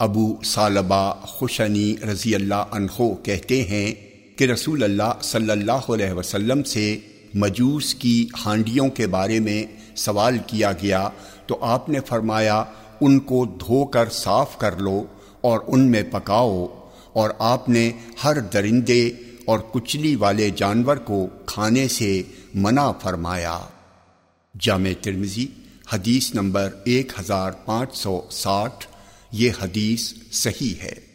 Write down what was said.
ابو صالبہ خوشنی رضی اللہ عنہ کہتے ہیں کہ رسول اللہ صلی اللہ علیہ وسلم سے مجوس کی ہانڈیوں کے بارے میں سوال کیا گیا تو آپ نے فرمایا، ان کو دھو کر صاف کر لو اور ان میں پکاؤ اور آپ نے ہر درندے اور کچلی والے جانور کو کھانے سے منع فرمایا۔ جامع ترمزی حدیث نمبر ایک ہزار پانچ سو ساٹھ۔ یہ حدیث صحیح ہے۔